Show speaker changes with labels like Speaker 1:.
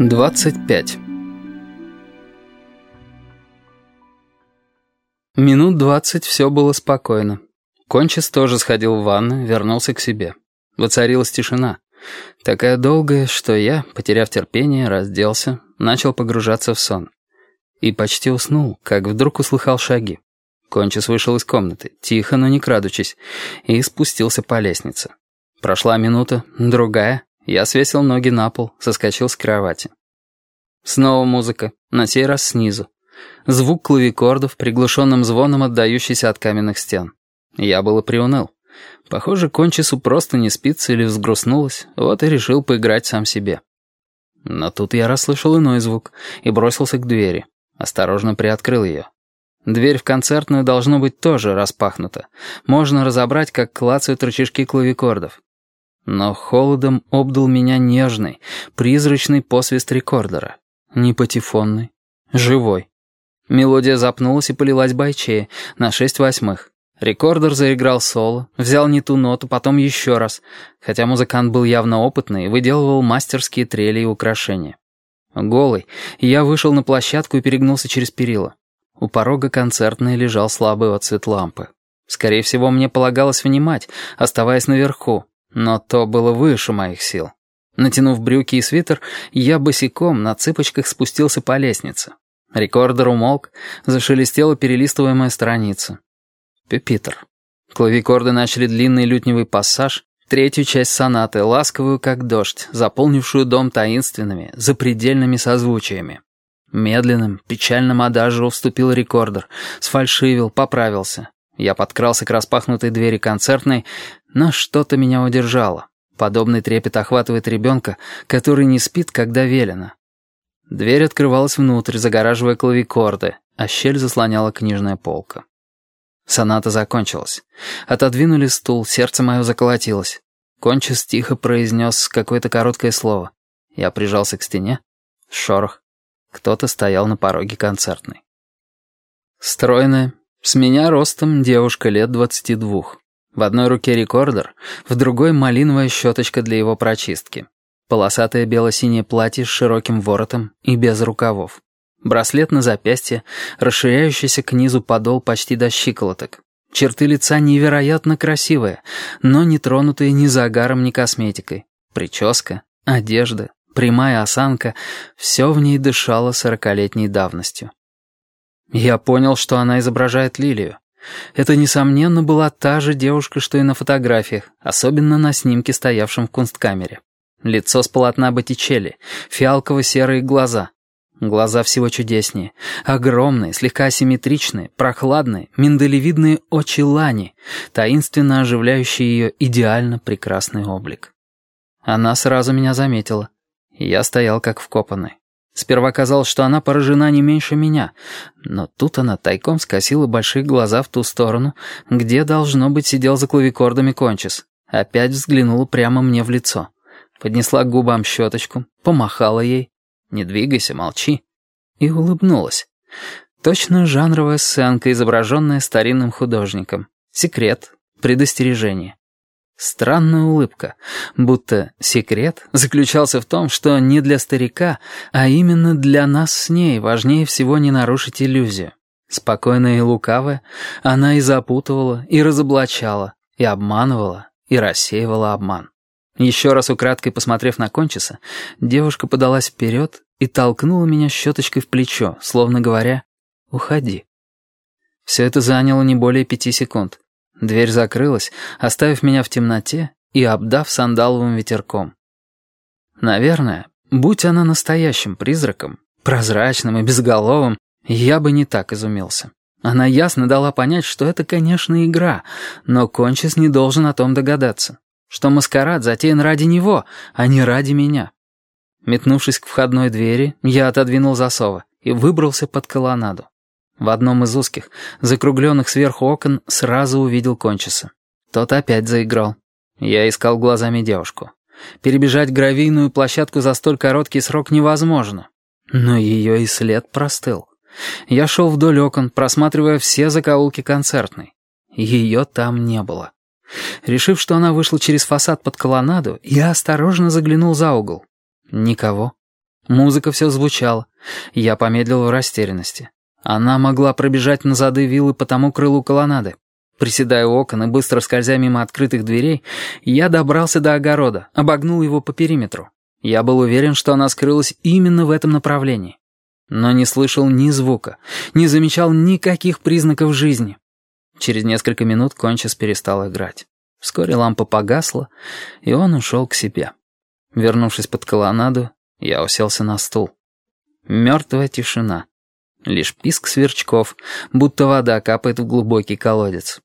Speaker 1: 25 Минут двадцать все было спокойно. Кончис тоже сходил в ванну, вернулся к себе. Воцарилась тишина. Такая долгая, что я, потеряв терпение, разделся, начал погружаться в сон. И почти уснул, как вдруг услыхал шаги. Кончис вышел из комнаты, тихо, но не крадучись, и спустился по лестнице. Прошла минута, другая, я свесил ноги на пол, соскочил с кровати. Снова музыка, на сей раз снизу. Звук клавикордов, приглушенным звоном отдающийся от каменных стен. Я было приуныл. Похоже, Кончису просто не спится или взгрустнулась, вот и решил поиграть сам себе. Но тут я расслышал иной звук и бросился к двери. Осторожно приоткрыл ее. Дверь в концертную должно быть тоже распахнута. Можно разобрать, как клацают рычажки клавикордов. Но холодом обдал меня нежный, призрачный посвист рекордера. Не патефонный, живой. Мелодия запнулась и полилась бойчее, на шесть восьмых. Рекордер заиграл соло, взял не ту ноту, потом еще раз, хотя музыкант был явно опытный и выделывал мастерские трели и украшения. Голый, я вышел на площадку и перегнулся через перила. У порога концертной лежал слабый отцвет лампы. Скорее всего, мне полагалось внимать, оставаясь наверху, но то было выше моих сил. Натянув брюки и свитер, я босиком на цыпочках спустился по лестнице. Рекордер умолк, зашелестела перелистываемая страница. Пюпитер. Клавикорды начали длинный лютневый пассаж, третью часть сонаты, ласковую как дождь, заполнившую дом таинственными, запредельными созвучиями. Медленным, печальным адажу вступил рекордер, сфальшивил, поправился. Я подкрался к распахнутой двери концертной, но что-то меня удержало. Подобный трепет охватывает ребенка, который не спит, когда велено. Дверь открывалась внутрь, загораживая клавикорды, а щель заслоняла книжная полка. Соната закончилась. Отодвинули стул, сердце мое заколотилось. Кончис тихо произнес какое-то короткое слово. Я прижался к стене. Шорох. Кто-то стоял на пороге концертной. Стройная, с меня ростом девушка лет двадцати двух. В одной руке рекордер, в другой малиновая щеточка для его прочистки. Полосатое бело-синее платье с широким воротом и без рукавов. Браслет на запястье, расширяющийся к низу подол почти до щиколоток. Черты лица невероятно красивые, но не тронутые ни загаром, ни косметикой. Прическа, одежда, прямая осанка — все в ней дышало сорокалетней давностью. Я понял, что она изображает Лилию. Это, несомненно, была та же девушка, что и на фотографиях, особенно на снимке, стоявшем в кунсткамере. Лицо с полотна Боттичелли, фиалково-серые глаза, Глаза всего чудеснее. Огромные, слегка асимметричные, прохладные, миндалевидные очи Лани, таинственно оживляющие ее идеально прекрасный облик. Она сразу меня заметила. Я стоял как вкопанный. Сперва казалось, что она поражена не меньше меня, но тут она тайком скосила большие глаза в ту сторону, где, должно быть, сидел за клавикордами кончис. Опять взглянула прямо мне в лицо. Поднесла к губам щеточку, помахала ей, «Не двигайся, молчи». И улыбнулась. Точно жанровая сценка, изображенная старинным художником. Секрет, предостережение. Странная улыбка, будто секрет заключался в том, что не для старика, а именно для нас с ней важнее всего не нарушить иллюзию. Спокойная и лукавая, она и запутывала, и разоблачала, и обманывала, и рассеивала обман. Еще раз украдкой посмотрев на Кончиса, девушка подалась вперед и толкнула меня щеточкой в плечо, словно говоря «Уходи». Все это заняло не более пяти секунд. Дверь закрылась, оставив меня в темноте и обдав сандаловым ветерком. Наверное, будь она настоящим призраком, прозрачным и безголовым, я бы не так изумился. Она ясно дала понять, что это, конечно, игра, но Кончис не должен о том догадаться что маскарад затеян ради него, а не ради меня. Метнувшись к входной двери, я отодвинул засовы и выбрался под колоннаду. В одном из узких, закругленных сверху окон, сразу увидел кончиса. Тот опять заиграл. Я искал глазами девушку. Перебежать гравийную площадку за столь короткий срок невозможно. Но ее и след простыл. Я шел вдоль окон, просматривая все закоулки концертной. Ее там не было. Решив, что она вышла через фасад под колоннаду, я осторожно заглянул за угол. Никого. Музыка все звучала. Я помедлил в растерянности. Она могла пробежать на зады виллы по тому крылу колоннады. Приседая у окон и быстро скользя мимо открытых дверей, я добрался до огорода, обогнул его по периметру. Я был уверен, что она скрылась именно в этом направлении. Но не слышал ни звука, не замечал никаких признаков жизни. Через несколько минут Кончис перестал играть. Вскоре лампа погасла, и он ушел к себе. Вернувшись под колоннаду, я уселся на стул. Мертвая тишина. Лишь писк сверчков, будто вода капает в глубокий колодец.